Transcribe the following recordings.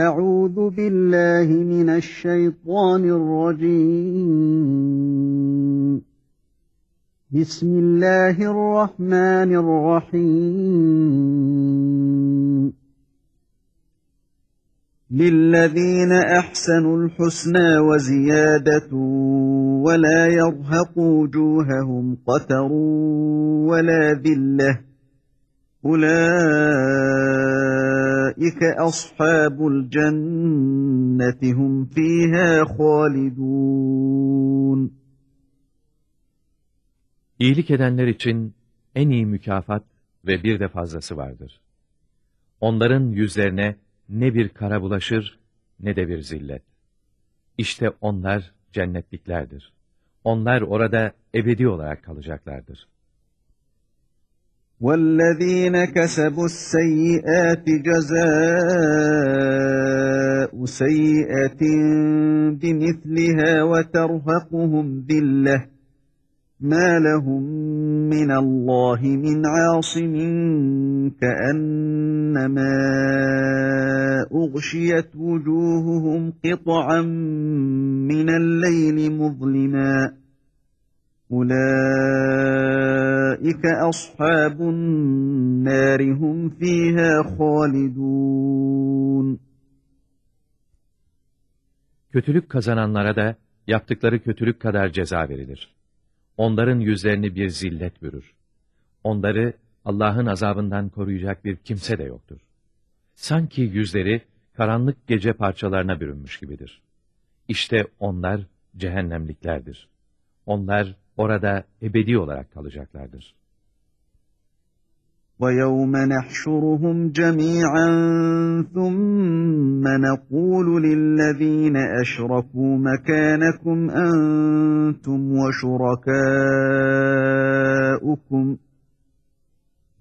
أعوذ بالله من الشيطان الرجيم. بسم الله الرحمن الرحيم. للذين أحسنوا الحسنى وزيادة ولا يرهق وجوههم قتر ولا ذلة أولئك أصحاب الجنة هم فيها خالدون İyilik edenler için en iyi mükafat ve bir de fazlası vardır. Onların yüzlerine ne bir kara bulaşır ne de bir zillet. İşte onlar cennetliklerdir. Onlar orada ebedi olarak kalacaklardır. وَالَّذ۪ينَ كَسَبُوا السَّيِّئَاتِ جَزَاءُ سَيِّئَةٍ بِمِثْلِهَا وَتَرْهَقُهُمْ ذِلَّةٌ مَا لَهُمْ مِنَ اللّٰهِ مِنْ عَاصِمٍ كَأَنَّمَا أُغْشِيَتْ وُجُوهُهُمْ قِطَعًا مِنَ اللَّيْلِ مُظْلِمًا Ulaike ashabun nari fiha halidun. Kötülük kazananlara da yaptıkları kötülük kadar ceza verilir. Onların yüzlerini bir zillet bürür. Onları Allah'ın azabından koruyacak bir kimse de yoktur. Sanki yüzleri karanlık gece parçalarına bürünmüş gibidir. İşte onlar cehennemliklerdir. Onlar orada ebedi olarak kalacaklardır. وَيَوْمَ نَحْشُرُهُمْ جَمِيعًا ثُمَّ نَقُولُ لِلَّذ۪ينَ أَشْرَكُوا مَكَانَكُمْ أَنْتُمْ وَشُرَكَاؤُكُمْ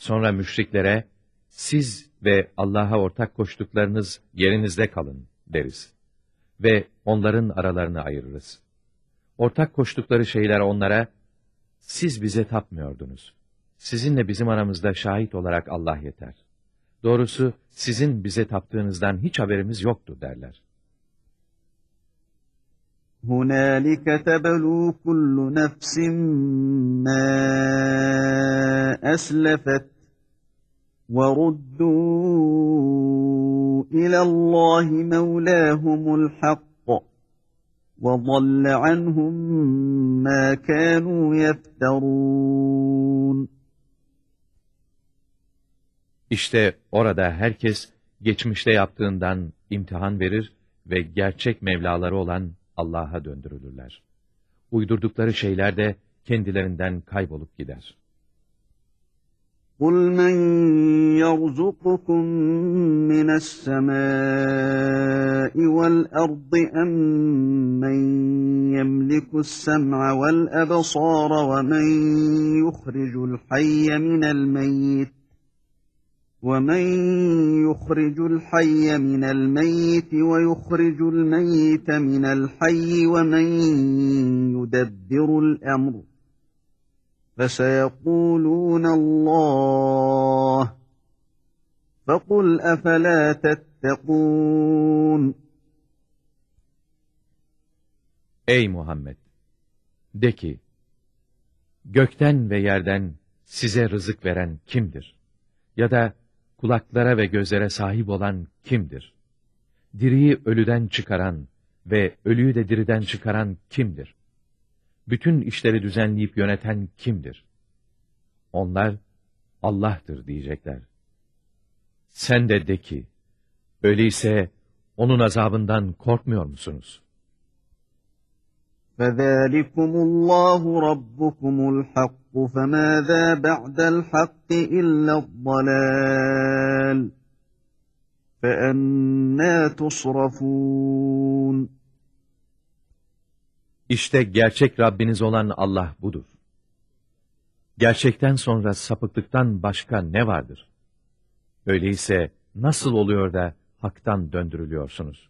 Sonra müşriklere, siz ve Allah'a ortak koştuklarınız yerinizde kalın deriz. Ve onların aralarını ayırırız. Ortak koştukları şeyler onlara, siz bize tapmıyordunuz. Sizinle bizim aramızda şahit olarak Allah yeter. Doğrusu sizin bize taptığınızdan hiç haberimiz yoktu derler. هُنَالِكَ تَبَلُوا كُلُّ نَفْسٍ مَا أَسْلَفَتْ وَرُدُّوا إِلَى اللّٰهِ مَوْلَاهُمُ الْحَقِّ وَضَلَّ عَنْهُمْ مَا كَانُوا يَفْتَرُونَ İşte orada herkes geçmişte yaptığından imtihan verir ve gerçek Mevlaları olan Allah'a döndürülürler. Uydurdukları şeyler de kendilerinden kaybolup gider. قُلْ مَنْ يَرْزُقُكُمْ مِنَ السَّمَاءِ وَالْأَرْضِ أَمْ مَنْ يَمْلِكُ السَّمْعَ وَالْأَبْصَارَ وَمَنْ يُخْرِجُ الْحَيَّ مِنَ الْمَيِّتِ وَمَنْ يُخْرِجُ الْحَيَّ مِنَ الْمَيِّتِ وَيُخْرِجُ الْمَيِّتَ مِنَ الْحَيِّ وَمَنْ يُدَبِّرُ الْأَمْرَ فَسَيَقُولُونَ اللّٰهِ فَقُلْ أَفَلَا تَتَّقُونَ Ey Muhammed! De ki, gökten ve yerden size rızık veren kimdir? Ya da kulaklara ve gözlere sahip olan kimdir? Diriyi ölüden çıkaran ve ölüyü de diriden çıkaran kimdir? Bütün işleri düzenleyip yöneten kimdir? Onlar, Allah'tır diyecekler. Sen de de ki, öyleyse onun azabından korkmuyor musunuz? فَذَٰلِكُمُ اللّٰهُ رَبُّكُمُ الْحَقُّ فَمَاذَا بَعْدَ الْحَقِّ إِلَّا الضَّلَالِ فَأَنَّا تُصْرَفُونَ İşte gerçek Rabbiniz olan Allah budur. Gerçekten sonra sapıklıktan başka ne vardır? Öyleyse nasıl oluyor da haktan döndürülüyorsunuz?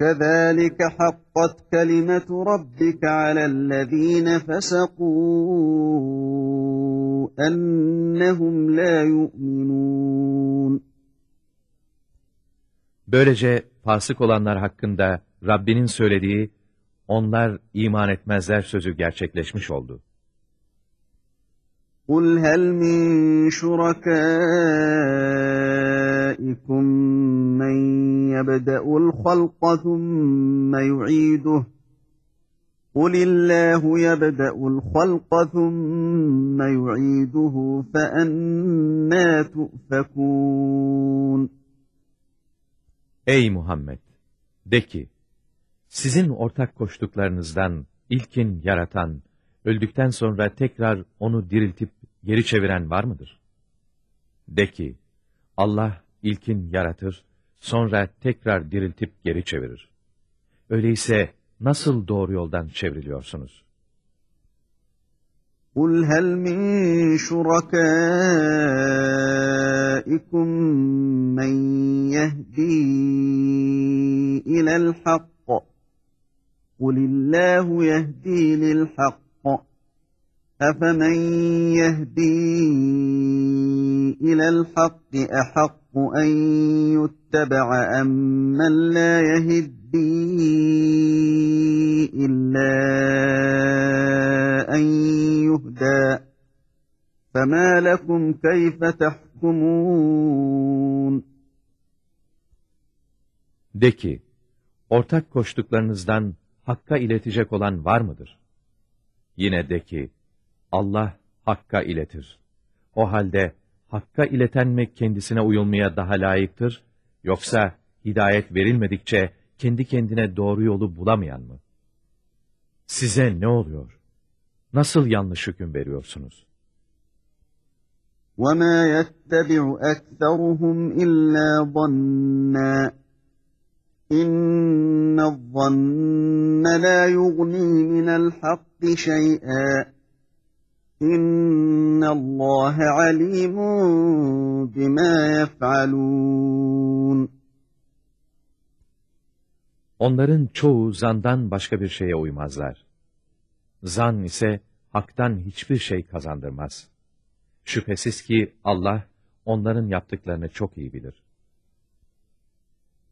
كَذَٰلِكَ حَقَّتْ كَلِمَةُ رَبِّكَ عَلَى الَّذ۪ينَ فَسَقُوا أَنَّهُمْ لَا يُؤْمِنُونَ Böylece fasık olanlar hakkında Rabbinin söylediği, onlar iman etmezler sözü gerçekleşmiş oldu. قُلْ هَلْ مِنْ شُرَكَائِكُمْ مَنْ يَبْدَأُ الْخَلْقَ ثُمَّ يُعِيدُهُ قُلِ اللّٰهُ يَبْدَأُ الْخَلْقَ ثُمَّ يُعِيدُهُ فَأَنَّا تُؤْفَكُونَ Ey Muhammed! De ki, sizin ortak koştuklarınızdan ilkin yaratan, öldükten sonra tekrar onu diriltip geri çeviren var mıdır? De ki, Allah ilkin yaratır, sonra tekrar diriltip geri çevirir. Öyleyse nasıl doğru yoldan çevriliyorsunuz? قُلْ هَلْ مِنْ شُرَكَائِكُمْ مَنْ يَهْدِي إِلَى الْحَقِّ قُلِ اللّٰهُ يَهْدِي لِلْحَقِّ أَفَمَنْ يَهْدِي إِلَى الْحَقِّ أَحَقُّ أَنْ يُتَّبَعَ أَمَّنْ مَنْ لَا يَهِدِّي إِلَّا أَنْ يُهْدَى فَمَا لَكُمْ كَيْفَ تَحْكُمُونَ De ki, ortak koştuklarınızdan Hakk'a iletecek olan var mıdır? Yine de ki, Allah Hakk'a iletir. O halde Hakk'a ileten mi kendisine uyulmaya daha layıktır, yoksa hidayet verilmedikçe kendi kendine doğru yolu bulamayan mı? Size ne oluyor? Nasıl yanlış hüküm veriyorsunuz? وَمَا يَتَّبِعُ أَكْثَرُهُمْ إِلَّا ظَنًّا إِنَّ الظَّنَّ لَا يُغْنِي مِنَ الْحَقِّ شَيْئًا İnna Allah alimun bima yef'alun. Onların çoğu zandan başka bir şeye uymazlar. Zan ise haktan hiçbir şey kazandırmaz. Şüphesiz ki Allah onların yaptıklarını çok iyi bilir.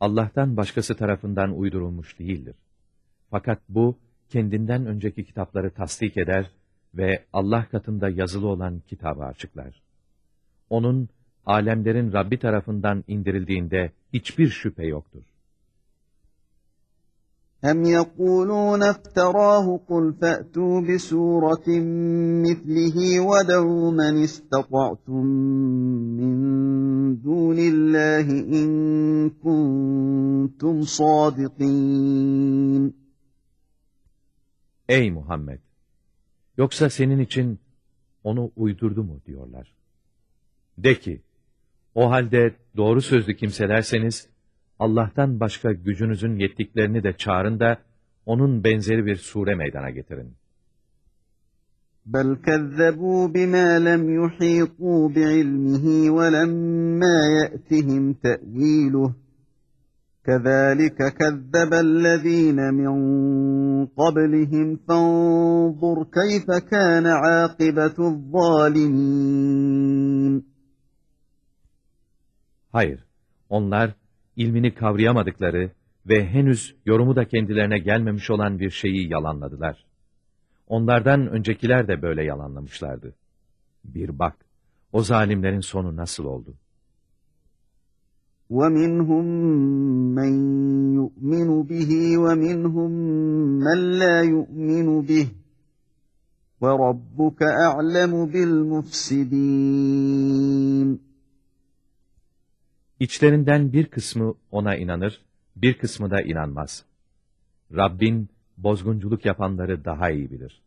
Allah'tan başkası tarafından uydurulmuş değildir. Fakat bu, kendinden önceki kitapları tasdik eder ve Allah katında yazılı olan kitabı açıklar. Onun, alemlerin Rabbi tarafından indirildiğinde hiçbir şüphe yoktur. Hem yekulûne iftarahu kul fe'tû bi suratin mislihi ve da'û men min دُونِ اللّٰهِ إِن كُنتُمْ صَادِقِينَ Ey Muhammed! Yoksa senin için onu uydurdu mu diyorlar. De ki, o halde doğru sözlü kimselerseniz, Allah'tan başka gücünüzün yettiklerini de çağırın da, onun benzeri bir sure meydana getirin. بَلْ كَذَّبُوا بِمَا لَمْ يُحِيطُوا بِعِلْمِهِ وَلَمَّا يَأْتِهِمْ تَأْوِيلُهُ كَذَٰلِكَ كَذَّبَ الَّذ۪ينَ مِنْ قَبْلِهِمْ فَانظُرْ كَيْفَ كَانَ عَاقِبَةُ الظَّالِمِينَ Hayır, onlar ilmini kavrayamadıkları ve henüz yorumu da kendilerine gelmemiş olan bir şeyi yalanladılar. Onlardan öncekiler de böyle yalanlamışlardı. Bir bak, o zalimlerin sonu nasıl oldu? وَمِنْهُمْ مَنْ يُؤْمِنُ بِهِ وَمِنْهُمْ مَنْ لَا يُؤْمِنُ بِهِ وَرَبُّكَ أَعْلَمُ بِالْمُفْسِدِينَ İçlerinden bir kısmı ona inanır, bir kısmı da inanmaz. Rabbin bozgunculuk yapanları daha iyi bilir.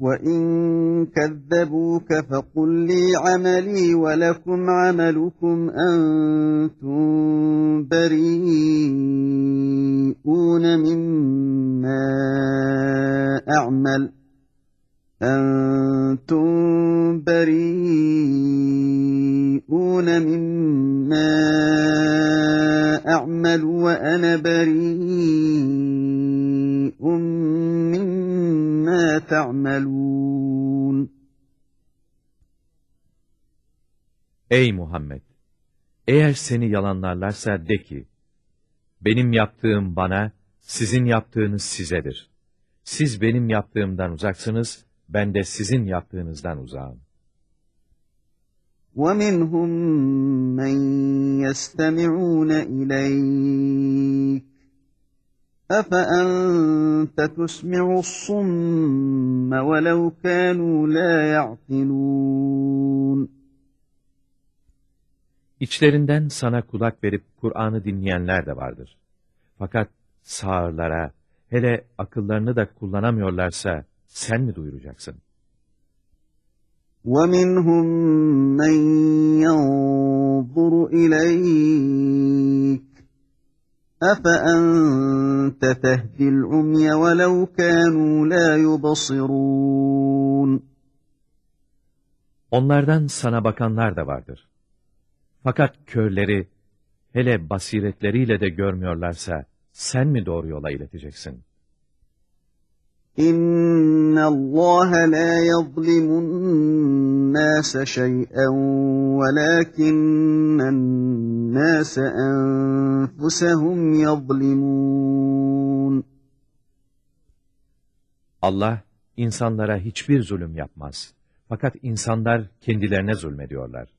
وَإِنْ كَذَّبُوكَ فَقُلْ لِي عَمَلِي وَلَكُمْ عَمَلُكُمْ أَنْتُمْ بَرِيئُونَ مِمَّا أَعْمَلُ أَنْتُمْ بَرِيئُونَ مِمَّا أَعْمَلُ وَأَنَا بَرِيءٌ مِّمَّا تَعْمَلُونَ Ey Muhammed! Eğer seni yalanlarlarsa de ki, benim yaptığım bana, sizin yaptığınız sizedir. Siz benim yaptığımdan uzaksınız, ben de sizin yaptığınızdan uzağım. وَمِنْهُمْ مَنْ يَسْتَمِعُونَ إِلَيْكَ أَفَأَنْتَ تُسْمِعُ الصُّمَّ وَلَوْ كَانُوا لَا يَعْقِلُونَ İçlerinden sana kulak verip Kur'an'ı dinleyenler de vardır. Fakat sağırlara, hele akıllarını da kullanamıyorlarsa sen mi duyuracaksın? وَمِنْهُمْ مَنْ يَنْظُرُ إِلَيْكَ أَفَأَنْتَ تَهْدِي الْعُمْيَ وَلَوْ كَانُوا لَا يُبَصِرُونَ Onlardan sana bakanlar da vardır. Fakat körleri, hele basiretleriyle de görmüyorlarsa, sen mi doğru yola ileteceksin? İnna Allah la yuzlimun nas şey'en velakinnen nas enfusuhum yuzlimun Allah insanlara hiçbir zulüm yapmaz. Fakat insanlar kendilerine zulmediyorlar.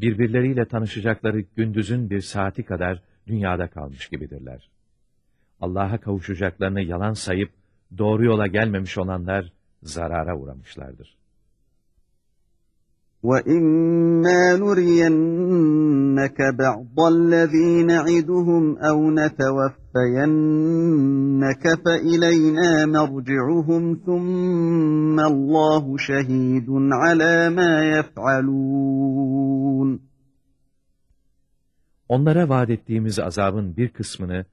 birbirleriyle tanışacakları gündüzün bir saati kadar dünyada kalmış gibidirler. Allah'a kavuşacaklarını yalan sayıp, doğru yola gelmemiş olanlar zarara uğramışlardır. وَإِمَّا نُرِيَنَّكَ بَعْضَ الَّذ۪ي نَعِدُهُمْ اَوْ نَتَوَفَّيَنَّكَ فَإِلَيْنَا مَرْجِعُهُمْ ثُمَّ اللّٰهُ شَه۪يدٌ عَلَى مَا يَفْعَلُونَ Onlara vaat ettiğimiz azabın bir kısmını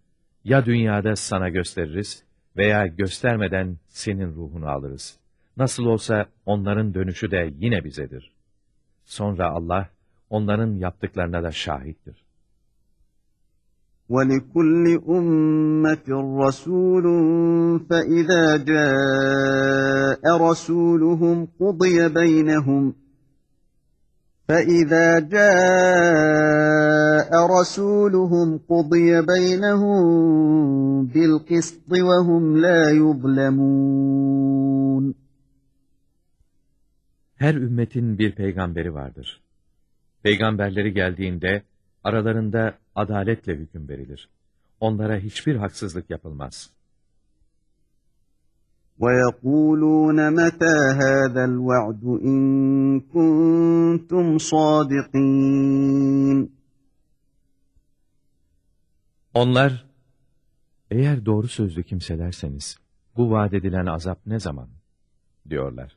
ya dünyada sana gösteririz veya göstermeden senin ruhunu alırız. Nasıl olsa onların dönüşü de yine bizedir. Sonra Allah onların yaptıklarına da şahittir. وَلِكُلِّ أُمَّةٍ رَسُولٌ فَإِذَا جَاءَ رَسُولُهُمْ قُضِيَ بَيْنَهُمْ فَإِذَا جَاءَ رَسُولُهُمْ قُضِيَ بَيْنَهُمْ بِالْقِسْطِ وَهُمْ لَا يُظْلَمُونَ Her ümmetin bir peygamberi vardır. Peygamberleri geldiğinde aralarında adaletle hüküm verilir. Onlara hiçbir haksızlık yapılmaz. وَيَقُولُونَ مَتَى هَذَا الْوَعْدُ إِن كُنتُمْ صَادِقِينَ Onlar, eğer doğru sözlü kimselerseniz, bu vaat edilen azap ne zaman? diyorlar.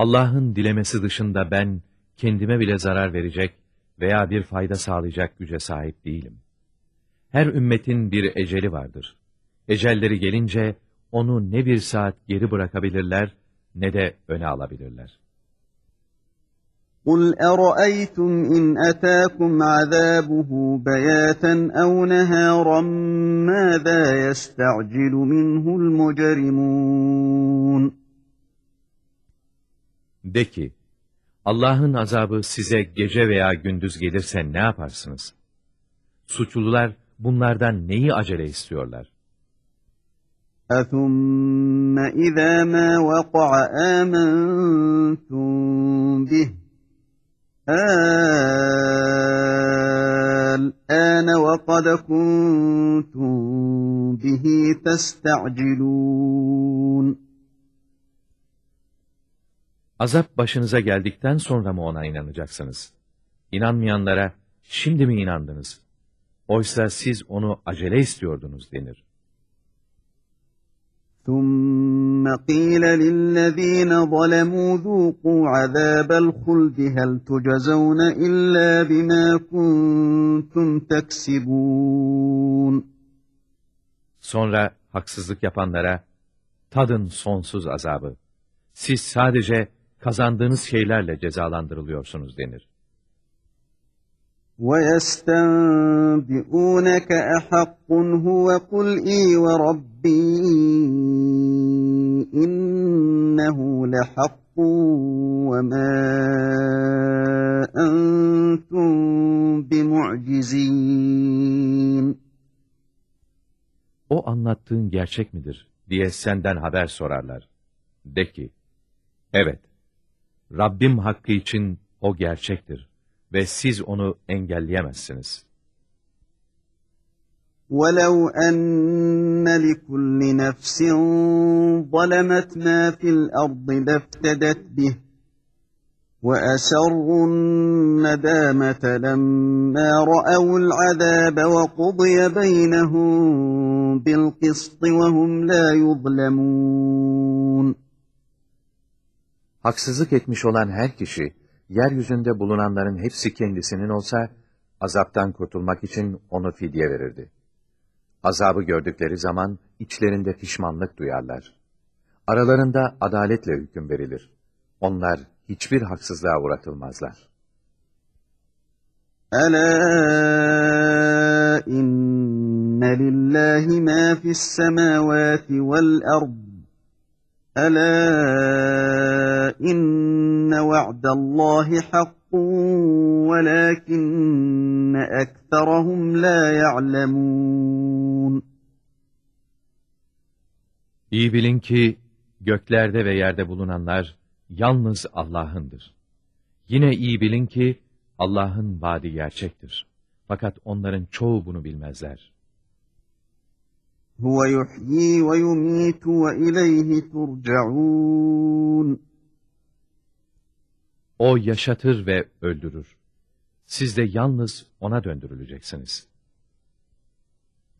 Allah'ın dilemesi dışında ben kendime bile zarar verecek veya bir fayda sağlayacak güce sahip değilim. Her ümmetin bir eceli vardır. Ecelleri gelince onu ne bir saat geri bırakabilirler ne de öne alabilirler. قُلْ أَرَأَيْتُمْ إِنْ أَتَاكُمْ عَذَابُهُ بَيَاتًا أَوْ نَهَارًا مَاذَا يَسْتَعْجِلُ مِنْهُ الْمُجْرِمُونَ De ki, Allah'ın azabı size gece veya gündüz gelirse ne yaparsınız? Suçlular bunlardan neyi acele istiyorlar? أَثُمَّ إِذَا مَا وَقَعَ آمَنْتُمْ بِهِ الْآنَ وَقَدْ كُنْتُمْ بِهِ تَسْتَعْجِلُونَ Azap başınıza geldikten sonra mı ona inanacaksınız? İnanmayanlara şimdi mi inandınız? Oysa siz onu acele istiyordunuz denir. ثُمَّ قِيلَ لِلَّذ۪ينَ ظَلَمُوا ذُوقُوا عَذَابَ الْخُلْدِ هَلْ تُجَزَوْنَ إِلَّا بِمَا كُنْتُمْ تَكْسِبُونَ Sonra haksızlık yapanlara, tadın sonsuz azabı. Siz sadece kazandığınız şeylerle cezalandırılıyorsunuz denir. وَيَسْتَنْبِئُونَكَ أَحَقٌّ هُوَ قُلْ إِي وَرَبِّي إِنَّهُ لَحَقٌّ وَمَا أَنْتُمْ بِمُعْجِزِينَ O anlattığın gerçek midir diye senden haber sorarlar. De ki, evet, Rabbim hakkı için o gerçektir ve siz onu engelleyemezsiniz. وَلَوْ أَنَّ لِكُلِّ نَفْسٍ ظَلَمَتْ مَا فِي الْأَرْضِ لَافْتَدَتْ بِهِ وَأَسَرُّوا النَّدَامَةَ لَمَّا رَأَوُا الْعَذَابَ وَقُضِيَ بَيْنَهُم بِالْقِسْطِ وَهُمْ لَا يُظْلَمُونَ Haksızlık etmiş olan her kişi, yeryüzünde bulunanların hepsi kendisinin olsa, azaptan kurtulmak için onu fidye verirdi. Azabı gördükleri zaman içlerinde pişmanlık duyarlar. Aralarında adaletle hüküm verilir. Onlar hiçbir haksızlığa uğratılmazlar. Ela inne lillahi ma fi's semawati vel ard Ela inne va'dallahi hakkun velakinne ekserahum la ya'lemun. İyi bilin ki göklerde ve yerde bulunanlar yalnız Allah'ındır. Yine iyi bilin ki Allah'ın vaadi gerçektir. Fakat onların çoğu bunu bilmezler. هُوَ يُحْيِي وَيُمِيتُ وَإِلَيْهِ تُرْجَعُونَ O yaşatır ve öldürür. Siz de yalnız O'na döndürüleceksiniz.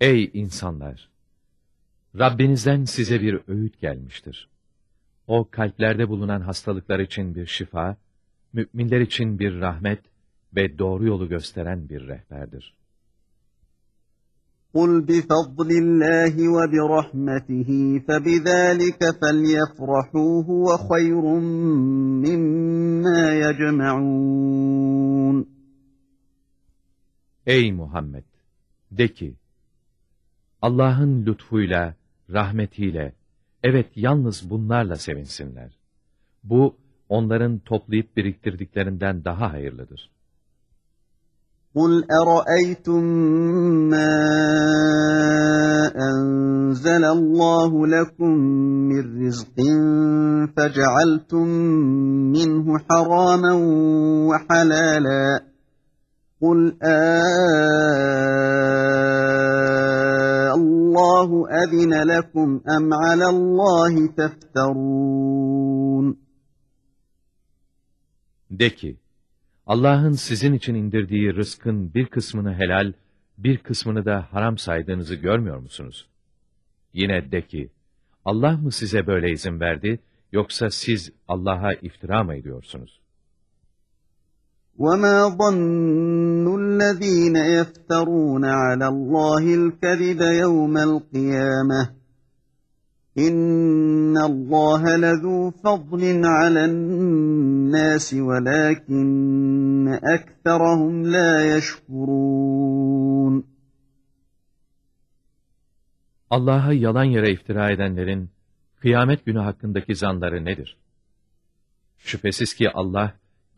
Ey insanlar! Rabbinizden size bir öğüt gelmiştir. O kalplerde bulunan hastalıklar için bir şifa, müminler için bir rahmet ve doğru yolu gösteren bir rehberdir. قُلْ بِفَضْلِ اللّٰهِ وَبِرَحْمَتِهِ فَبِذَٰلِكَ فَلْيَفْرَحُوا هُوَ خَيْرٌ مِّمَّا يَجْمَعُونَ Ey Muhammed! De ki, Allah'ın lütfuyla, rahmetiyle, evet yalnız bunlarla sevinsinler. Bu, onların toplayıp biriktirdiklerinden daha hayırlıdır. قُلْ أَرَأَيْتُم مَّا أَنزَلَ اللَّهُ لَكُم مِّن رِّزْقٍ فَجَعَلْتُم مِّنْهُ حَرَامًا وَحَلَالًا قُلْ اللَّهُ أَذِنَ لَكُمْ أَمْ عَلَى اللَّهِ تَفْتَرُونَ De ki, Allah'ın sizin için indirdiği rızkın bir kısmını helal, bir kısmını da haram saydığınızı görmüyor musunuz? Yine de ki, Allah mı size böyle izin verdi, yoksa siz Allah'a iftira mı ediyorsunuz? وَمَا ظَنُّ الَّذ۪ينَ يَفْتَرُونَ عَلَى اللّٰهِ الْكَذِبَ يَوْمَ الْقِيَامَةِ اِنَّ اللّٰهَ لَذُو فَضْلٍ عَلَى النَّاسِ وَلَاكِنَّ اَكْثَرَهُمْ لَا يَشْكُرُونَ Allah'a yalan yere iftira edenlerin, kıyamet günü hakkındaki zanları nedir? Şüphesiz ki Allah,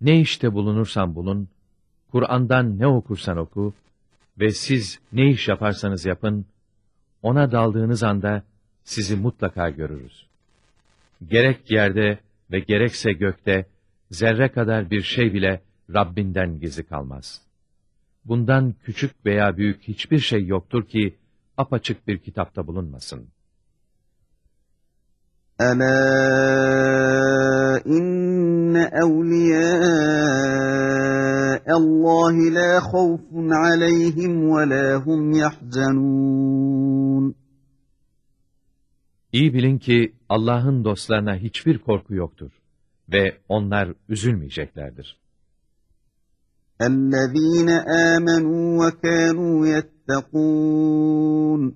Ne işte bulunursan bulun, Kur'an'dan ne okursan oku ve siz ne iş yaparsanız yapın, ona daldığınız anda sizi mutlaka görürüz. Gerek yerde ve gerekse gökte zerre kadar bir şey bile Rabbinden gizli kalmaz. Bundan küçük veya büyük hiçbir şey yoktur ki apaçık bir kitapta bulunmasın. Ela in إن أولياء الله لا خوف عليهم ولا هم يحزنون İyi bilin ki Allah'ın dostlarına hiçbir korku yoktur ve onlar üzülmeyeceklerdir. الذين آمنوا وكانوا يتقون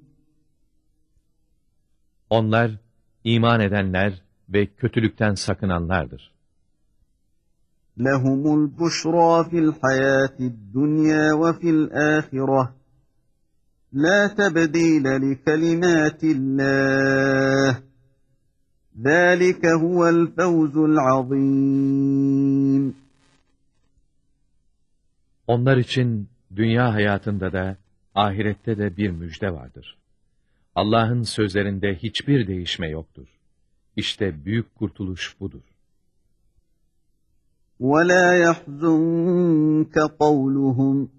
Onlar iman edenler ve kötülükten sakınanlardır. لهم البشرى في الحياة الدنيا وفي الآخرة لا تبديل لكلمات الله ذلك هو الفوز العظيم Onlar için dünya hayatında da ahirette de bir müjde vardır. Allah'ın sözlerinde hiçbir değişme yoktur. İşte büyük kurtuluş budur. ولا يحزنك قولهم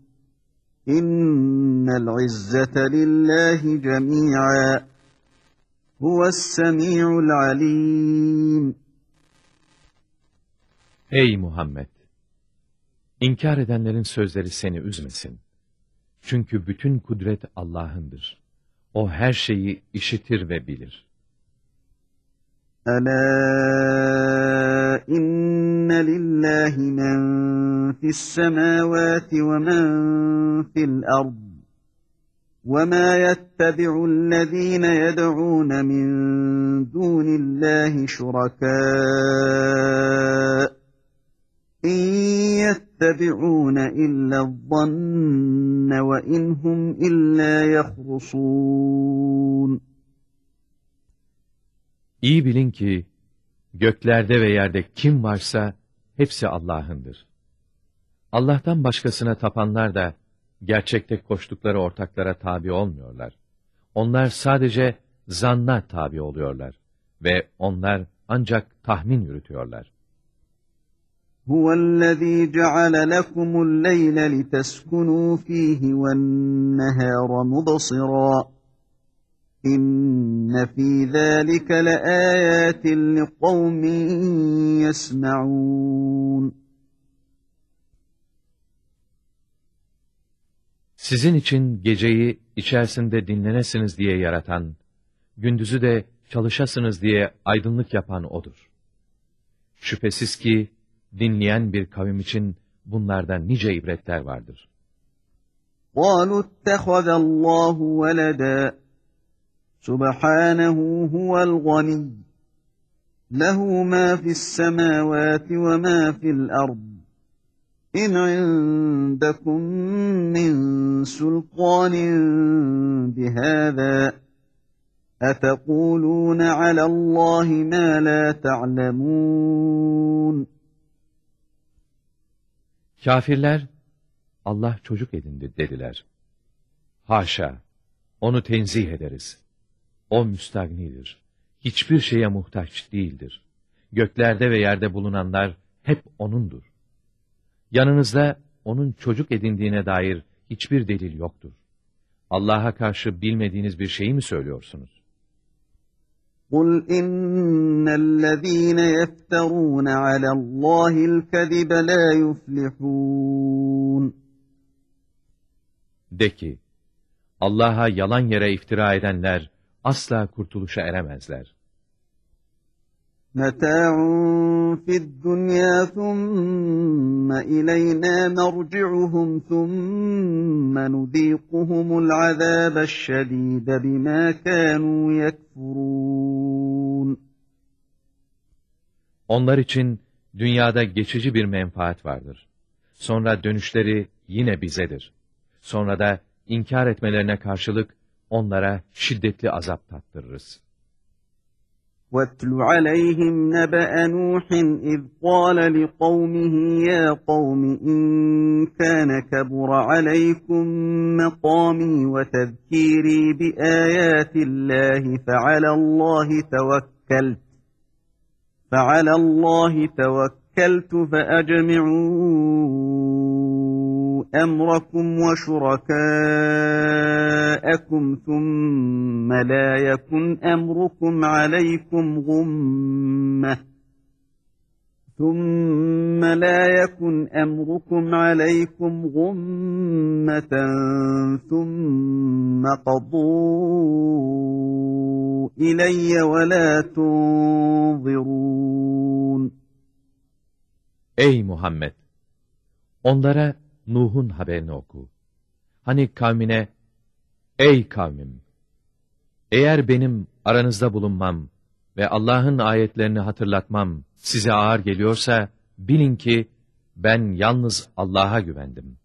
إن العزة لله جميعا هو السميع العليم Ey Muhammed! İnkar edenlerin sözleri seni üzmesin. Çünkü bütün kudret Allah'ındır. O her şeyi işitir ve bilir. ألا إن لله من في السماوات ومن في الأرض وما يتبع الذين يدعون من دون الله شركاء إن يتبعون إلا الظن وإن هم إلا يخرصون İyi bilin ki, göklerde ve yerde kim varsa, hepsi Allah'ındır. Allah'tan başkasına tapanlar da, gerçekte koştukları ortaklara tabi olmuyorlar. Onlar sadece zanna tabi oluyorlar ve onlar ancak tahmin yürütüyorlar. هو الذي جعل لكم الليل لتسكنوا فيه والنهار مبصرا إن في ذلك لآيات لقوم يسمعون Sizin için geceyi içerisinde dinlenesiniz diye yaratan, gündüzü de çalışasınız diye aydınlık yapan O'dur. Şüphesiz ki dinleyen bir kavim için bunlarda nice ibretler vardır. قالوا اتخذ الله ولدا سبحانه هو الغني له ما في السماوات وما في الأرض إن عندكم من سلطان بهذا أتقولون على الله ما لا تعلمون Kafirler, Allah çocuk edindi dediler. Haşa, onu tenzih ederiz. O müstagnidir. Hiçbir şeye muhtaç değildir. Göklerde ve yerde bulunanlar hep O'nundur. Yanınızda O'nun çocuk edindiğine dair hiçbir delil yoktur. Allah'a karşı bilmediğiniz bir şeyi mi söylüyorsunuz? قل إن الذين يفترون على الله الكذب لا يفلحون De ki, Allah'a yalan yere iftira edenler asla kurtuluşa eremezler. متاع في الدنيا ثم إلينا مرجعهم ثم نذيقهم العذاب الشديد بما كانوا يكفرون Onlar için dünyada geçici bir menfaat vardır. Sonra dönüşleri yine bizedir. Sonra da inkar etmelerine karşılık onlara şiddetli azap tattırırız. واتل عليهم نبأ نوح إذ قال لقومه يا قوم إن كان كبر عليكم مقامي وتذكيري بآيات الله فعلى الله توكلت فعلى الله توكلت فأجمعوا أمركم وشركاءكم ثم لا يكن أمركم عليكم غمة ثم لا يكن أمركم عليكم غمة ثم قضوا إلي ولا تنظرون Ey Muhammed! Onlara Nuh'un haberini oku. Hani kavmine, Ey kavmim! Eğer benim aranızda bulunmam ve Allah'ın ayetlerini hatırlatmam size ağır geliyorsa, bilin ki ben yalnız Allah'a güvendim.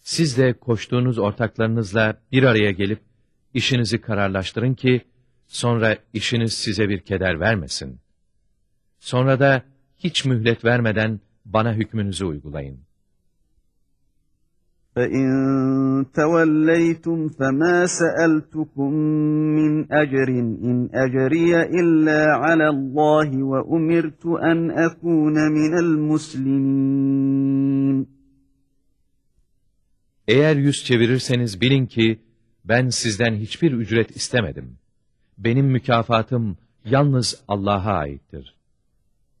Siz de koştuğunuz ortaklarınızla bir araya gelip, işinizi kararlaştırın ki, sonra işiniz size bir keder vermesin. Sonra da hiç mühlet vermeden bana hükmünüzü uygulayın. فإن توليتم فما سألتكم من أجر إن أجري إلا على الله وأمرت أن أكون من المسلمين Eğer yüz çevirirseniz bilin ki ben sizden hiçbir ücret istemedim. Benim mükafatım yalnız Allah'a aittir.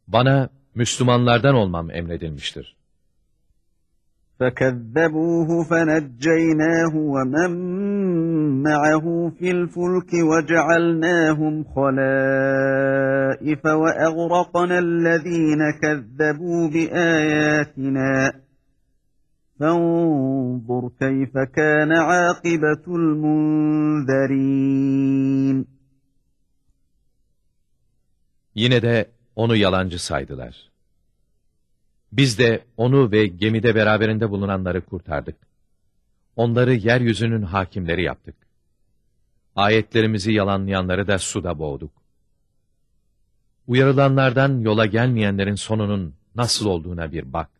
Bana Müslümanlardan olmam emredilmiştir. فكذبوه فنجيناه ومن معه في الفلك وجعلناهم خلائف وأغرقنا الذين كذبوا بآياتنا فانظر كيف كان عاقبة المنذرين Yine de onu yalancı saydılar. Biz de onu ve gemide beraberinde bulunanları kurtardık. Onları yeryüzünün hakimleri yaptık. Ayetlerimizi yalanlayanları da suda boğduk. Uyarılanlardan yola gelmeyenlerin sonunun nasıl olduğuna bir bak.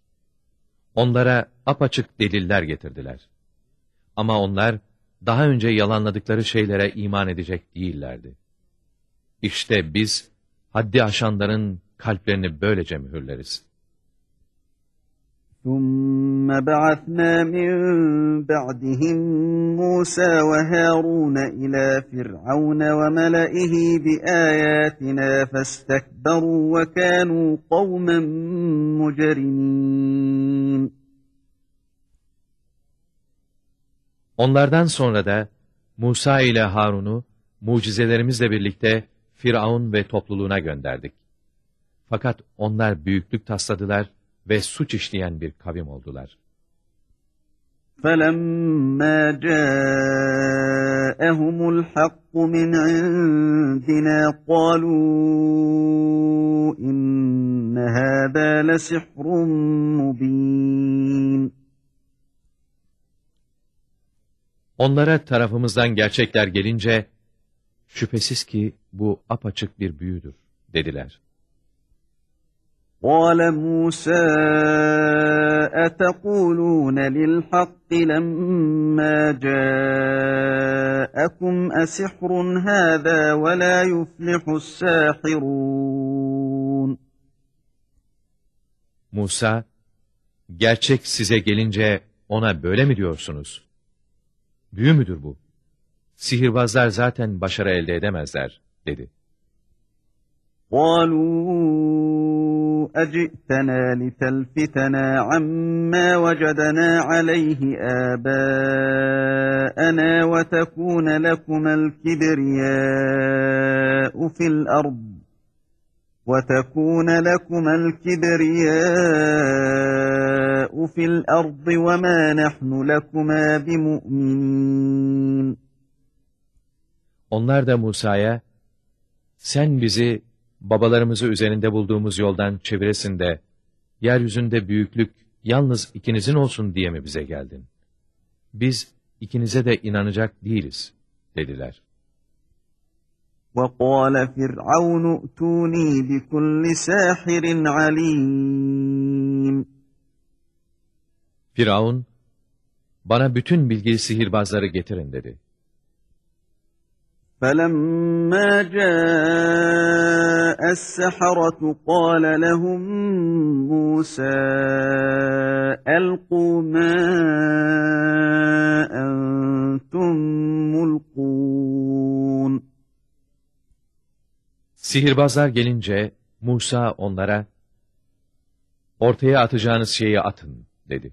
Onlara apaçık deliller getirdiler. Ama onlar daha önce yalanladıkları şeylere iman edecek değillerdi. İşte biz haddi aşanların kalplerini böylece mühürleriz. ثم بعثنا من بعدهم موسى وهارون إلى فرعون وملئه بآياتنا فاستكبروا وكانوا قوما مجرمين Onlardan sonra da Musa ile Harun'u mucizelerimizle birlikte Firavun ve topluluğuna gönderdik. Fakat onlar büyüklük tasladılar ve suç işleyen bir kavim oldular. فَلَمَّا جَاءَهُمُ الْحَقُّ مِنْ عِنْدِنَا قَالُوا إِنَّ هَذَا لَسِحْرٌ مُبِينٌ Onlara tarafımızdan gerçekler gelince, şüphesiz ki bu apaçık bir büyüdür, dediler. قال موسى أتقولون للحق لما جاءكم أسحر هذا ولا يفلح الساحرون Musa, gerçek size gelince ona böyle mi diyorsunuz? Büyü müdür bu? Sihirbazlar zaten başarı elde edemezler, dedi. قالوا أجئتنا لتلفتنا عما وجدنا عليه آباءنا وتكون لكما الكبرياء في الأرض وتكون لكما الكبرياء في الأرض وما نحن لكما بمؤمنين. Onlar da Musa'ya, sen bizi babalarımızı üzerinde bulduğumuz yoldan çeviresin de, yeryüzünde büyüklük yalnız ikinizin olsun diye mi bize geldin? Biz ikinize de inanacak değiliz, dediler. وقال فرعون ائتوني بكل ساحر عليم Firavun, bana bütün bilgili sihirbazları getirin dedi. فلما جاء السحرة قال لهم موسى ألقوا ما أنتم ملقون Sihirbazlar gelince Musa onlara, ortaya atacağınız şeyi atın, dedi.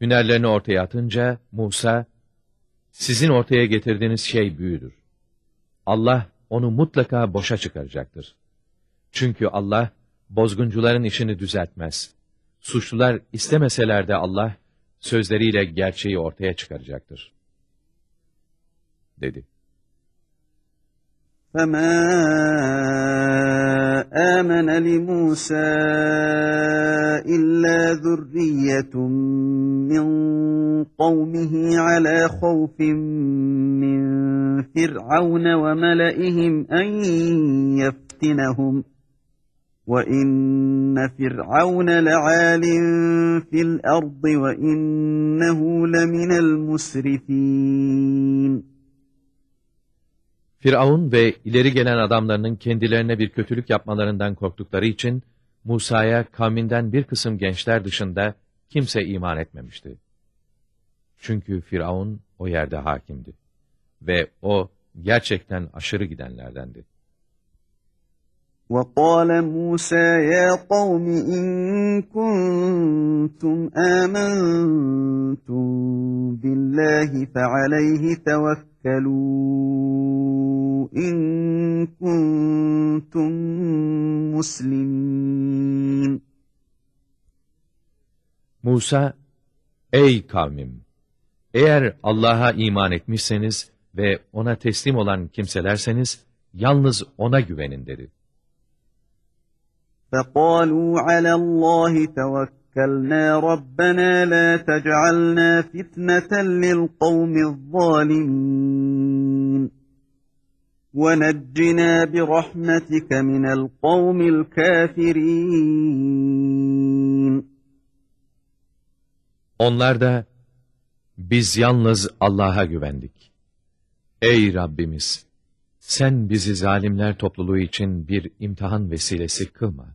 hünerlerini ortaya atınca Musa, sizin ortaya getirdiğiniz şey büyüdür. Allah onu mutlaka boşa çıkaracaktır. Çünkü Allah bozguncuların işini düzeltmez. Suçlular istemeseler de Allah sözleriyle gerçeği ortaya çıkaracaktır. Dedi. فما آمن لموسى إلا ذرية من قومه على خوف من فرعون وملئهم أن يفتنهم. وإن فرعون لعال في الأرض وإنه لمن المسرفين. Firavun ve ileri gelen adamlarının kendilerine bir kötülük yapmalarından korktukları için, Musa'ya kavminden bir kısım gençler dışında kimse iman etmemişti. Çünkü Firavun o yerde hakimdi. Ve o gerçekten aşırı gidenlerdendi. وقال موسى يا قوم إن كنتم آمنتم بالله فعليه توكلوا إن كنتم مسلمين Musa, ey kavmim! Eğer Allah'a iman etmişseniz ve ona teslim olan kimselerseniz, yalnız ona güvenin dedi. فقالوا على الله توكلنا ربنا لا تجعلنا فتنة للقوم الظالمين ونجنا برحمتك من القوم الكافرين Onlar da, biz yalnız Allah'a güvendik. Ey Rabbimiz! Sen bizi zalimler topluluğu için bir imtihan vesilesi kılma.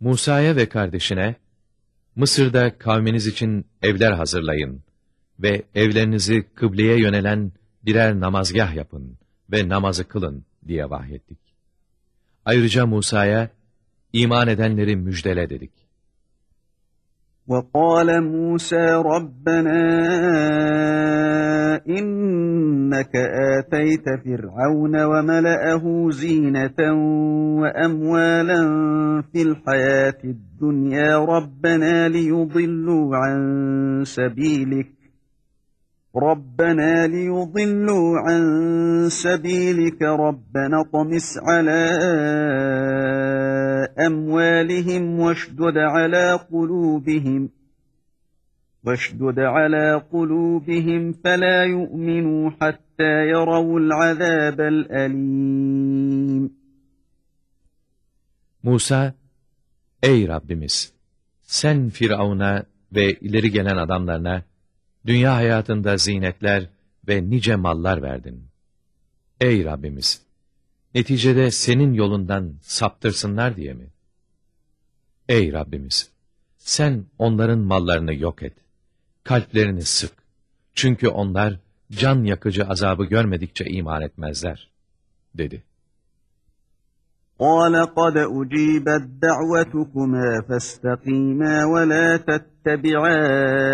Musa'ya ve kardeşine, Mısır'da kavminiz için evler hazırlayın ve evlerinizi kıbleye yönelen birer namazgah yapın ve namazı kılın diye vahyettik. Ayrıca Musa'ya, iman edenleri müjdele dedik. وقال موسى ربنا إنك آتيت فرعون وملأه زينة وأموالا في الحياة الدنيا ربنا ليضلوا عن سبيلك ربنا ليضلوا عن سبيلك ربنا طمس على أموالهم واشدد على قلوبهم واشدد على قلوبهم فلا يؤمنوا حتى يروا العذاب الأليم Musa, Ey Rabbimiz! Sen Firavun'a ve ileri gelen adamlarına, dünya hayatında zinetler ve nice mallar verdin. Ey Rabbimiz! Neticede senin yolundan saptırsınlar diye mi? Ey Rabbimiz! Sen onların mallarını yok et. Kalplerini sık. Çünkü onlar can yakıcı azabı görmedikçe iman etmezler. Dedi. قال قد أجيبت دعوتكما فاستقيما ولا تتبعان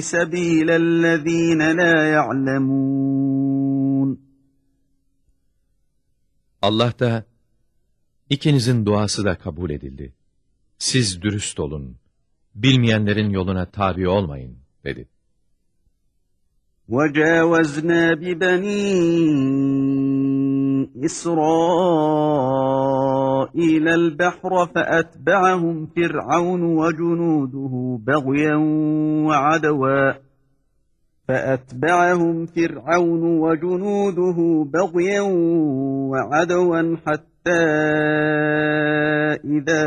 سبيل الذين لا يعلمون Allah da, ikinizin duası da kabul edildi. Siz dürüst olun, bilmeyenlerin yoluna tabi olmayın, dedi. وجاوزنا ببني إسرائيل البحر فأتبعهم فرعون وجنوده بغيا وعدوا. فأتبعهم فرعون وجنوده بغيا وعدوا حتى إذا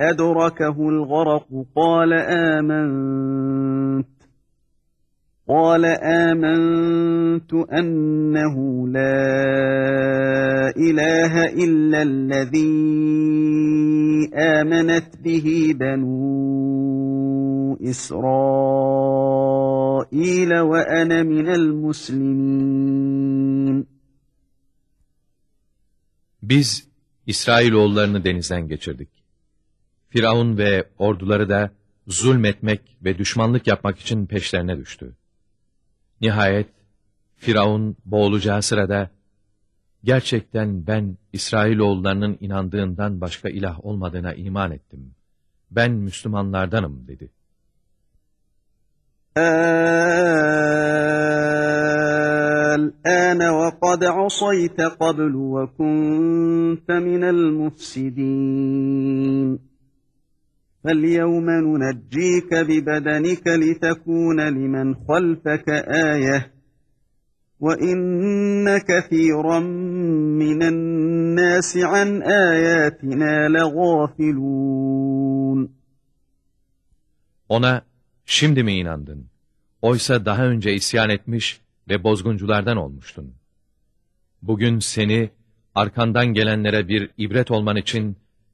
أدركه الغرق قال آمنت. قال آمنت أنه لا إله إلا الذي آمنت به بنو إسرائيل وأنا من المسلمين Biz İsrailoğullarını denizden geçirdik. Firavun ve orduları da zulmetmek ve düşmanlık yapmak için peşlerine düştü. Nihayet Firavun boğulacağı sırada gerçekten ben İsrailoğullarının inandığından başka ilah olmadığına iman ettim. Ben Müslümanlardanım dedi. الآن وقد عصيت قبل وكنت من المفسدين فَالْيَوْمَ نُنَجِّيكَ بِبَدَنِكَ لِتَكُونَ لِمَنْ خَلْفَكَ آيَةً وَإِنَّ كَثِيرًا مِنَ النَّاسِ عَنْ آيَاتِنَا لَغَافِلُونَ Ona şimdi mi inandın? Oysa daha önce isyan etmiş ve bozgunculardan olmuştun. Bugün seni arkandan gelenlere bir ibret olman için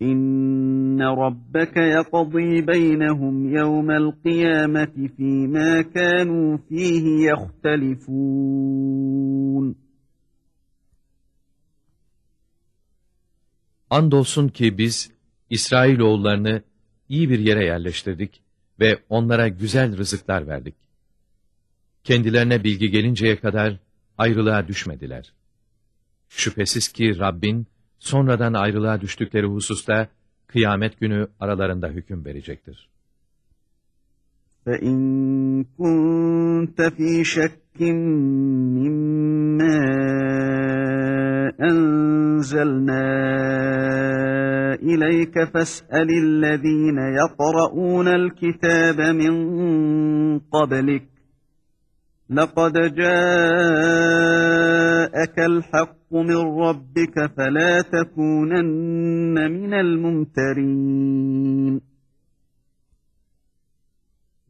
İnne rabbeke yakadî beynehum yevmel kıyameti fîmâ kânû fîhî yehtelifûn. Andolsun ki biz İsrailoğullarını iyi bir yere yerleştirdik ve onlara güzel rızıklar verdik. Kendilerine bilgi gelinceye kadar ayrılığa düşmediler. Şüphesiz ki Rabbin sonradan ayrılığa düştükleri hususta kıyamet günü aralarında hüküm verecektir. فَاِنْ كُنْتَ ف۪ي شَكٍّ مِّمَّا أَنْزَلْنَا إِلَيْكَ فَاسْأَلِ الَّذ۪ينَ يَقْرَؤُونَ الْكِتَابَ مِنْ قَبْلِكَ لَقَدْ جَاءَكَ الْحَقُّ مِنْ رَبِّكَ فَلَا تَكُونَنَّ مِنَ الْمُمْتَرِينَ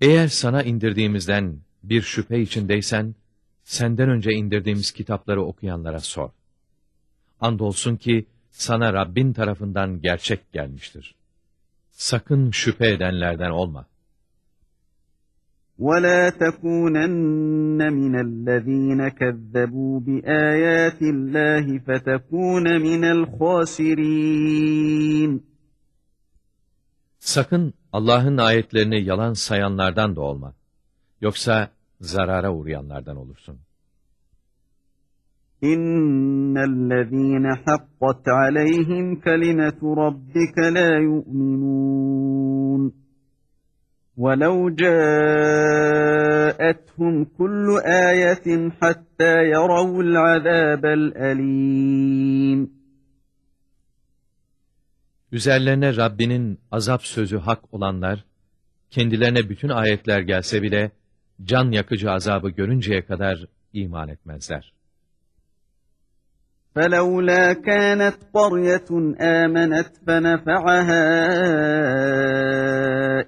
Eğer sana indirdiğimizden bir şüphe içindeysen, senden önce indirdiğimiz kitapları okuyanlara sor. Andolsun ki sana Rabbin tarafından gerçek gelmiştir. Sakın şüphe edenlerden olma. وَلَا تَكُونَنَّ مِنَ الَّذ۪ينَ كَذَّبُوا بِآيَاتِ اللّٰهِ فَتَكُونَ مِنَ الْخَاسِرِينَ Sakın Allah'ın ayetlerini yalan sayanlardan da olma. Yoksa zarara uğrayanlardan olursun. اِنَّ الَّذ۪ينَ حَقَّتْ عَلَيْهِمْ كَلِمَةُ رَبِّكَ لَا يُؤْمِنُونَ وَلَوْ جَاءَتْهُمْ كُلُّ آيَةٍ حَتَّى يَرَوُا الْعَذَابَ الْأَلِيمَ Üzerlerine Rabbinin azap sözü hak olanlar, kendilerine bütün ayetler gelse bile, can yakıcı azabı görünceye kadar iman etmezler. فَلَوْلَا كَانَتْ قَرْيَةٌ آمَنَتْ فَنَفَعَهَا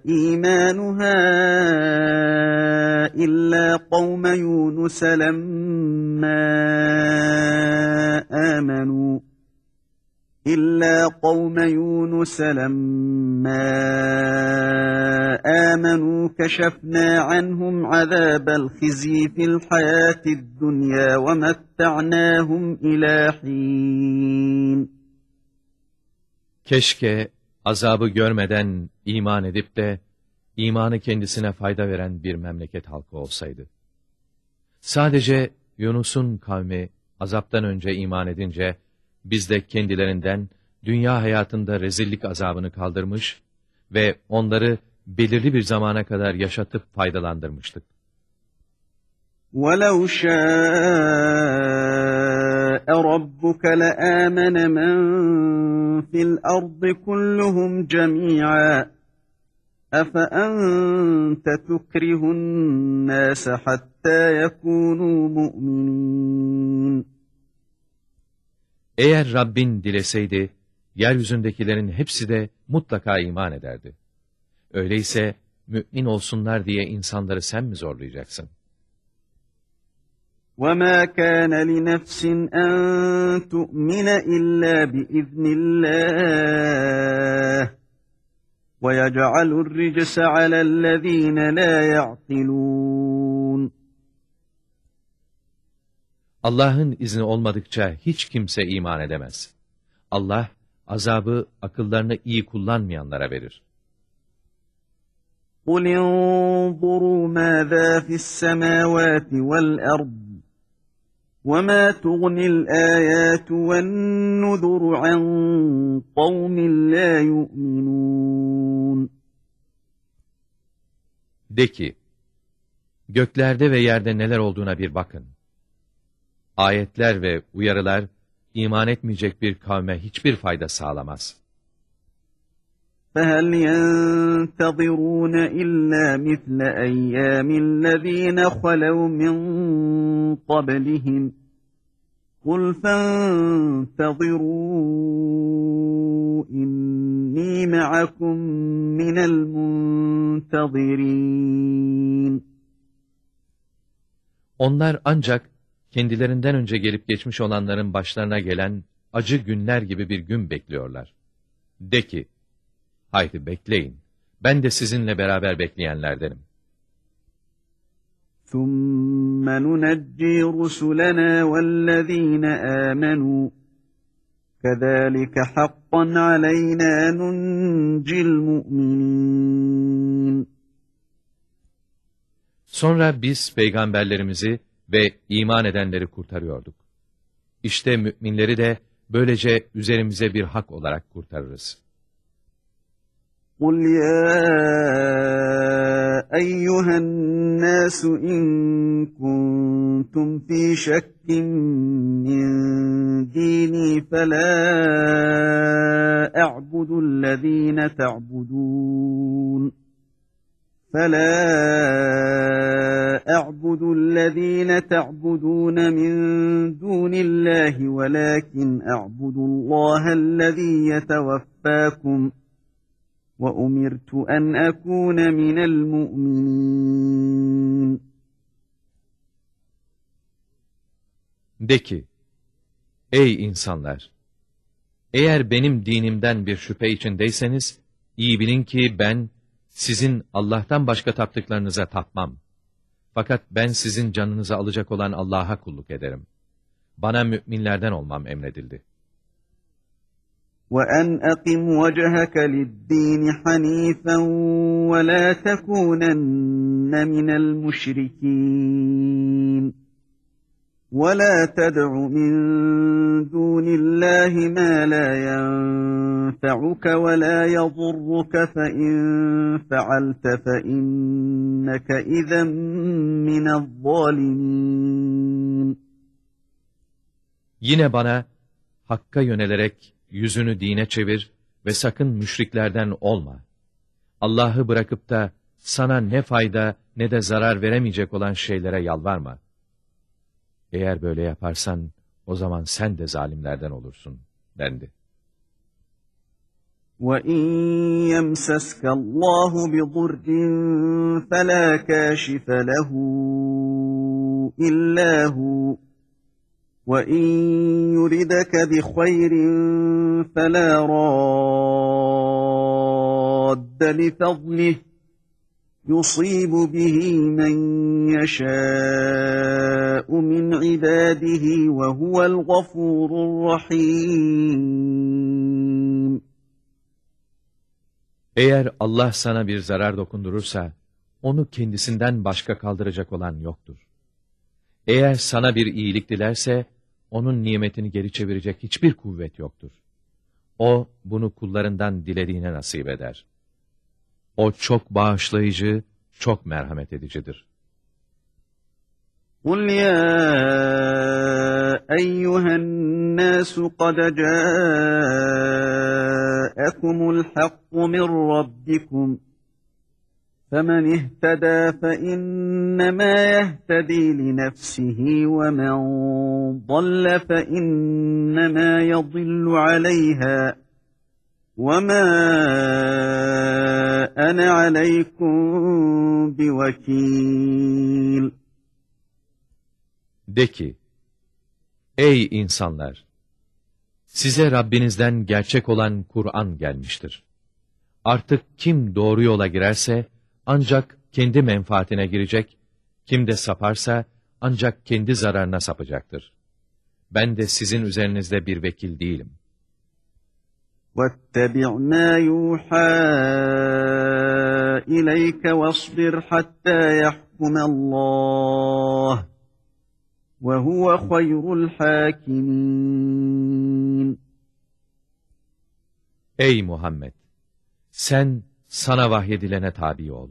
إِيمَانُهَا إِلَّا قَوْمَ يُونُسَ لَمَّا آمَنُوا. إِلَّا قَوْمَ يُونُسَ لَمَّا آمَنُوا كَشَفْنَا عَنْهُمْ عَذَابَ الْخِزْيِ فِي الْحَيَاةِ الدُّنْيَا وَمَتَّعْنَاهُمْ إِلَى حِينٍ. Keşke azabı görmeden iman edip de, imanı kendisine fayda veren bir memleket halkı olsaydı. Sadece Yunus'un kavmi azaptan önce iman edince, biz de kendilerinden dünya hayatında rezillik azabını kaldırmış ve onları belirli bir zamana kadar yaşatıp faydalandırmıştık. وَلَوْ شَاءَ رَبُّكَ لَآمَنَ مَنْ فِي الْأَرْضِ كُلُّهُمْ جَمِيعًا أَفَأَنْتَ تُكْرِهُ النَّاسَ حَتَّى يَكُونُوا مُؤْمِنِينَ Eğer Rabbin dileseydi, yeryüzündekilerin hepsi de mutlaka iman ederdi. Öyleyse mümin olsunlar diye insanları sen mi zorlayacaksın? وَمَا كَانَ لِنَفْسٍ أَن تُؤْمِنَ إِلَّا بِإِذْنِ اللَّهِ وَيَجْعَلُ الرِّجْسَ عَلَى الَّذ۪ينَ لَا يَعْقِلُونَ Allah'ın izni olmadıkça hiç kimse iman edemez. Allah, azabı akıllarını iyi kullanmayanlara verir. قُلْ انظُرُوا مَاذَا فِي السَّمَاوَاتِ وَالْأَرْضِ وَمَا تُغْنِي الْآيَاتُ وَالنُّذُرُ عَنْ قَوْمٍ لَا يُؤْمِنُونَ De ki, göklerde ve yerde neler olduğuna bir bakın. Ayetler ve uyarılar, iman etmeyecek bir kavme hiçbir fayda sağlamaz. فَهَلْ يَنْتَظِرُونَ إِلَّا مِثْلَ أَيَّامِ الَّذ۪ينَ خَلَوْا مِنْ قَبْلِهِمْ قُلْ فَانْتَظِرُوا إِنِّي مَعَكُمْ مِنَ الْمُنْتَظِرِينَ Onlar ancak kendilerinden önce gelip geçmiş olanların başlarına gelen acı günler gibi bir gün bekliyorlar. De ki, haydi bekleyin, ben de sizinle beraber bekleyenlerdenim. ثُمَّ نُنَجِّي رُسُلَنَا وَالَّذ۪ينَ آمَنُوا كَذَٰلِكَ حَقًّا عَلَيْنَا نُنْجِي الْمُؤْمِنِينَ Sonra biz peygamberlerimizi ve iman edenleri kurtarıyorduk. İşte müminleri de böylece üzerimize bir hak olarak kurtarırız. قُلْ يَا أَيُّهَا النَّاسُ إِن كُنتُمْ فِي شَكٍّ مِّن دِينِي فَلَا أَعْبُدُ الَّذ۪ينَ تَعْبُدُونَ فَلَا أَعْبُدُ الَّذ۪ينَ تَعْبُدُونَ مِن دُونِ اللّٰهِ وَلَكِنْ أَعْبُدُ اللّٰهَ الَّذ۪ي يَتَوَفَّاكُمْ وَأُمِرْتُ أَنْ أَكُونَ مِنَ الْمُؤْمِنِينَ De ki, ey insanlar! Eğer benim dinimden bir şüphe içindeyseniz, iyi bilin ki ben, sizin Allah'tan başka taptıklarınıza tapmam. Fakat ben sizin canınızı alacak olan Allah'a kulluk ederim. Bana müminlerden olmam emredildi. وَأَنْ أَقِمْ وَجْهَكَ لِلدِّينِ حَنِيفًا وَلَا تَكُونَنَّ مِنَ الْمُشْرِكِينَ. وَلَا تَدْعُ مِن دُونِ اللّٰهِ مَا لَا يَنفَعُكَ وَلَا يَضُرُّكَ فَإِنْ فَعَلْتَ فَإِنَّكَ إِذًا مِنَ الظَّالِمِينَ. Yine bana, Hakk'a yönelerek yüzünü dine çevir ve sakın müşriklerden olma. Allah'ı bırakıp da sana ne fayda ne de zarar veremeyecek olan şeylere yalvarma. Eğer böyle yaparsan, o zaman sen de zalimlerden olursun, dendi. وَاِنْ يَمْسَسْكَ اللّٰهُ بِضُرٍّ فَلَا كَاشِفَ لَهُ إِلَّا هُوَ وَاِنْ يُرِدَكَ بِخَيْرٍ فَلَا رَادَّ لِفَضْلِهِ يُصِيبُ بِهِ مَنْ يَشَاءُ مِنْ عِبَادِهِ وَهُوَ الْغَفُورُ الرَّحِيمُ Eğer Allah sana bir zarar dokundurursa, onu kendisinden başka kaldıracak olan yoktur. Eğer sana bir iyilik dilerse, onun nimetini geri çevirecek hiçbir kuvvet yoktur. O, bunu kullarından dilediğine nasip eder. O çok bağışlayıcı, çok merhamet edicidir. قُلْ يَا أَيُّهَا النَّاسُ قَدْ جَاءَكُمُ الْحَقُّ مِنْ رَبِّكُمْ فَمَنِ اهْتَدَى فَإِنَّمَا يَهْتَدِي لِنَفْسِهِ وَمَنْ ضَلَّ فَإِنَّمَا يَضِلُّ عَلَيْهَا وَمَا أَنَا عَلَيْكُمْ بِوَكِيلٍ De ki, ey insanlar! Size Rabbinizden gerçek olan Kur'an gelmiştir. Artık kim doğru yola girerse, ancak kendi menfaatine girecek, kim de saparsa, ancak kendi zararına sapacaktır. Ben de sizin üzerinizde bir vekil değilim. وَاتَّبِعْ مَا يُوحَى إليك واصبر حتى يحكم الله وهو خير الحاكمين Ey Muhammed! Sen sana vahyedilene tabi ol.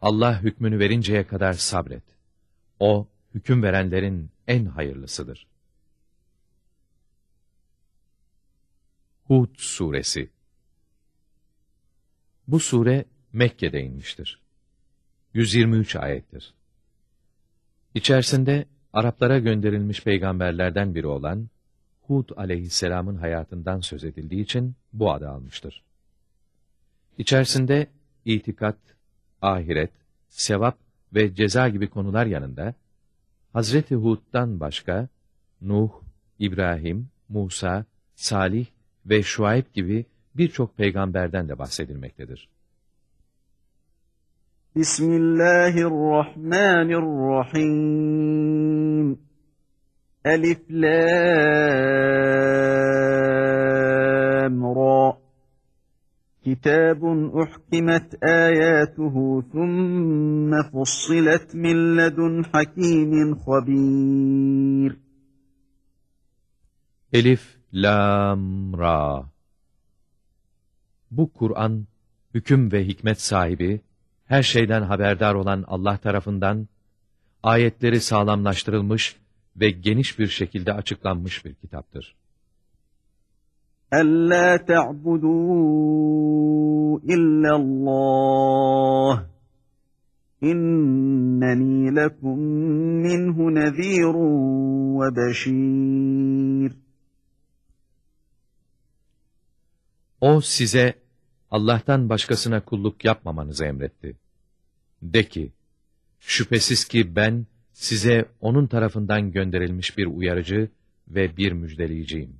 Allah hükmünü verinceye kadar sabret. O, hüküm verenlerin en hayırlısıdır. Hud Suresi Bu sure Mekke'de inmiştir. 123 ayettir. İçerisinde Araplara gönderilmiş peygamberlerden biri olan Hud aleyhisselamın hayatından söz edildiği için bu adı almıştır. İçerisinde itikat, ahiret, sevap ve ceza gibi konular yanında, Hazreti Hud'dan başka, Nuh, İbrahim, Musa, Salih ve Şuayb gibi birçok peygamberden de bahsedilmektedir. Bismillahirrahmanirrahim. Elif, Lam, Ra. Kitabun uhkimet ayatuhu thumme fussilet min ledun hakimin habir. Elif, Lam, Ra. Bu Kur'an, hüküm ve hikmet sahibi, her şeyden haberdar olan Allah tarafından, ayetleri sağlamlaştırılmış ve geniş bir şekilde açıklanmış bir kitaptır. أَلَّا تَعْبُدُوا إِلَّا اللّٰهِ إِنَّنِي لَكُمْ مِنْهُ نَذ۪يرٌ وَبَش۪يرٌ O size Allah'tan başkasına kulluk yapmamanızı emretti. De ki, şüphesiz ki ben size onun tarafından gönderilmiş bir uyarıcı ve bir müjdeleyiciyim.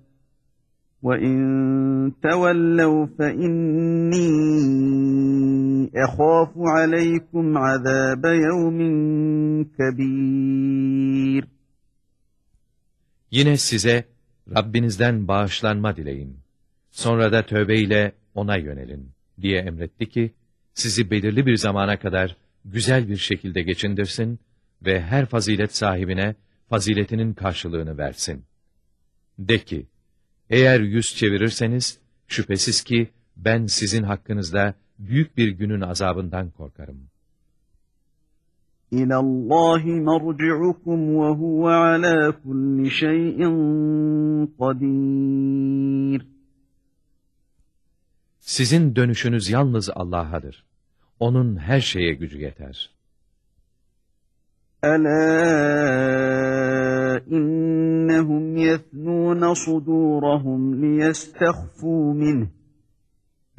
وَاِنْ تَوَلَّوْا فَاِنِّي اَخَافُ عَلَيْكُمْ عَذَابَ يَوْمٍ كَب۪يرٍ Yine size Rabbinizden bağışlanma dileyin. Sonra da tövbeyle ona yönelin diye emretti ki, sizi belirli bir zamana kadar güzel bir şekilde geçindirsin ve her fazilet sahibine faziletinin karşılığını versin. De ki, eğer yüz çevirirseniz, şüphesiz ki ben sizin hakkınızda büyük bir günün azabından korkarım. İlâ Allâhi merci'ukum ve huve alâ kulli şeyin kadîr. Sizin dönüşünüz yalnız Allah'adır. Onun her şeye gücü yeter. Alâ innehum yethnûne sudûrahum liyestehfû minh.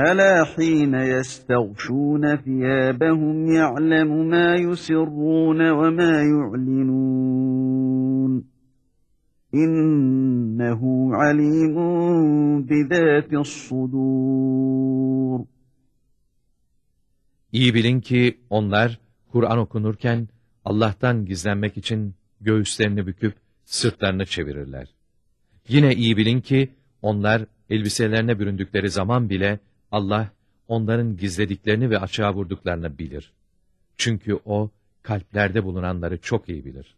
ألا حين يستغشون ثيابهم يعلم ما يسرون وما يعلنون إنه عليم بذات الصدور İyi bilin ki onlar Kur'an okunurken Allah'tan gizlenmek için göğüslerini büküp sırtlarını çevirirler. Yine iyi bilin ki onlar elbiselerine büründükleri zaman bile Allah onların gizlediklerini ve açığa vurduklarını bilir. Çünkü O kalplerde bulunanları çok iyi bilir.